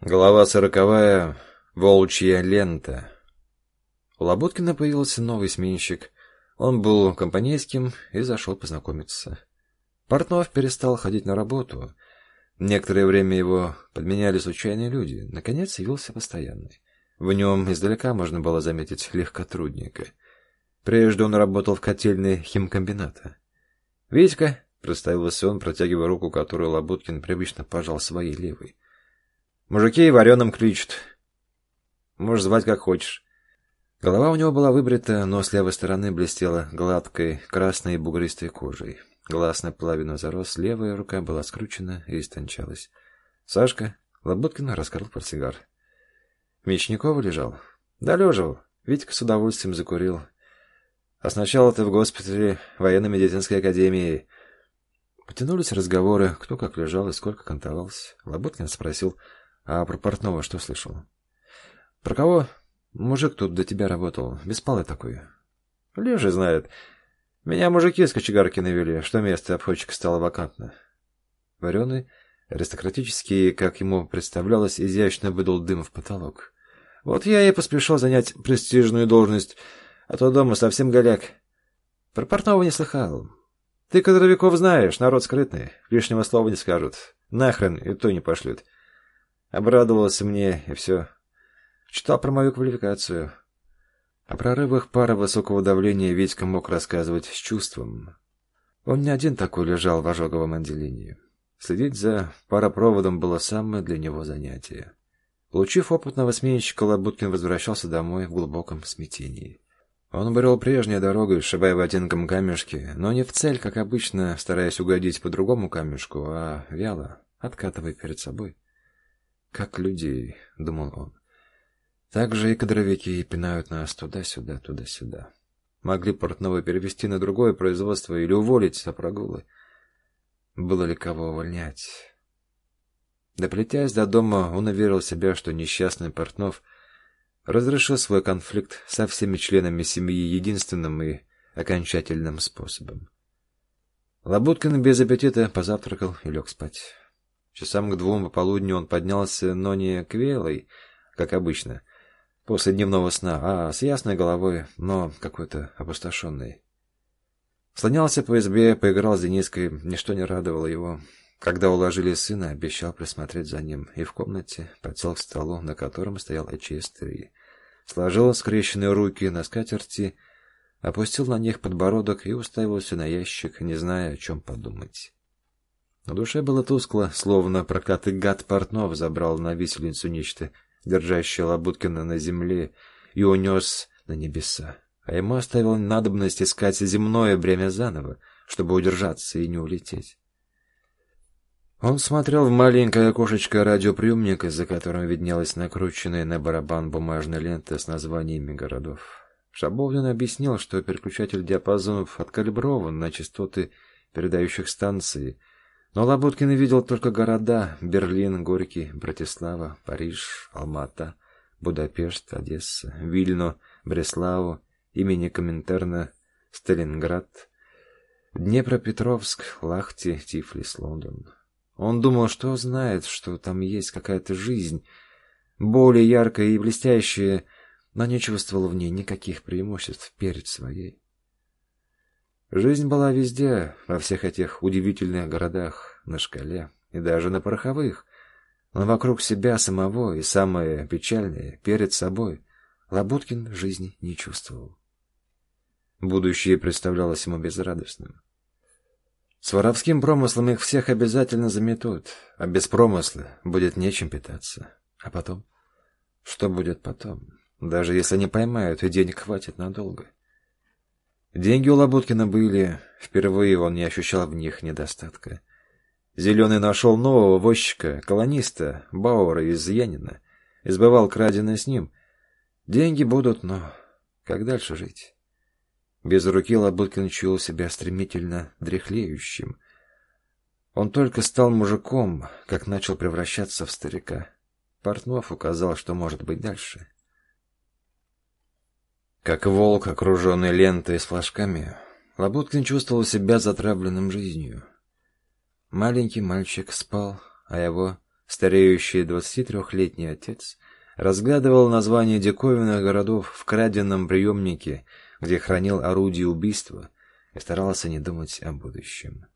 Глава сороковая. Волчья лента. У Лоботкина появился новый сменщик. Он был компанейским и зашел познакомиться. Портнов перестал ходить на работу. Некоторое время его подменяли случайные люди. Наконец явился постоянный. В нем издалека можно было заметить легкотрудника. Прежде он работал в котельной химкомбината. «Витька», — представился он, протягивая руку, которую Лоботкин привычно пожал своей левой. Мужики вареным кличут. Можешь звать как хочешь. Голова у него была выбрита, но с левой стороны блестела гладкой, красной и бугристой кожей. Глаз наполовину зарос, левая рука была скручена и истончалась. Сашка Лоботкин раскрыл портсигар. Мечникова лежал. Да лежал. Витька с удовольствием закурил. А сначала ты в госпитале военно-медицинской академии. Потянулись разговоры, кто как лежал и сколько кантовался. Лоботкин спросил, а про портного что слышал? Про кого? Мужик тут до тебя работал. Беспалый такой. Лежа знает. Меня мужики с кочегарки навели, что место обходчика стало вакантно. Вареный, аристократический, как ему представлялось, изящно выдал дым в потолок. Вот я и поспешил занять престижную должность, а то дома совсем голяк. Про портного не слыхал. Ты кадровиков знаешь, народ скрытный, лишнего слова не скажут. Нахрен и то не пошлют. Обрадовался мне, и все. Читал про мою квалификацию. О прорывах пара высокого давления Витька мог рассказывать с чувством. Он не один такой лежал в ожоговом отделении. Следить за паропроводом было самое для него занятие. Получив опытного сменщика, Лабуткин возвращался домой в глубоком смятении. Он брел прежней дорогой, сшибая ботинком камешки, но не в цель, как обычно, стараясь угодить по другому камешку, а вяло, откатывая перед собой. Как людей, — думал он. Так же и кадровики пинают нас туда-сюда, туда-сюда. Могли портного перевести на другое производство или уволить за прогулы. Было ли кого увольнять? Доплетясь до дома, он уверил себя, что несчастный Портнов разрешил свой конфликт со всеми членами семьи единственным и окончательным способом. Лабуткин без аппетита позавтракал и лег спать. Часам к двум пополудню он поднялся, но не квелой, как обычно, после дневного сна, а с ясной головой, но какой-то опустошенной. Слонялся по избе, поиграл с Дениской, ничто не радовало его. Когда уложили сына, обещал присмотреть за ним, и в комнате подсел к столу, на котором стоял Эчестер, и сложил скрещенные руки на скатерти, опустил на них подбородок и уставился на ящик, не зная, о чем подумать. На душе было тускло, словно проклятый гад Портнов забрал на висельницу нечто, держащее Лабуткина на земле, и унес на небеса. А ему оставил надобность искать земное бремя заново, чтобы удержаться и не улететь. Он смотрел в маленькое окошечко радиоприемника, за которым виднелась накрученная на барабан бумажная лента с названиями городов. Шабовлин объяснил, что переключатель диапазонов откалиброван на частоты передающих станций, но Лабуткин видел только города — Берлин, Горький, Братислава, Париж, Алмата, Будапешт, Одесса, Вильно, Бреславу, имени Коминтерна, Сталинград, Днепропетровск, Лахти, Тифлис, Лондон. Он думал, что знает, что там есть какая-то жизнь, более яркая и блестящая, но не чувствовал в ней никаких преимуществ перед своей. Жизнь была везде, во всех этих удивительных городах, на шкале и даже на пороховых. Но вокруг себя самого и самое печальное, перед собой, Лабуткин жизни не чувствовал. Будущее представлялось ему безрадостным. С воровским промыслом их всех обязательно заметут, а без промысла будет нечем питаться. А потом? Что будет потом? Даже если не поймают, и денег хватит надолго. Деньги у Лабуткина были, впервые он не ощущал в них недостатка. Зеленый нашел нового возчика, колониста, Бауэра из Янина, избывал краденое с ним. Деньги будут, но как дальше жить? Без руки Лабуткин чуял себя стремительно дряхлеющим. Он только стал мужиком, как начал превращаться в старика. Портнов указал, что может быть дальше. Как волк, окруженный лентой с флажками, Лабуткин чувствовал себя затравленным жизнью. Маленький мальчик спал, а его Стареющий 23-летний отец разглядывал названия диковинных городов в краденном приемнике, где хранил орудие убийства, и старался не думать о будущем.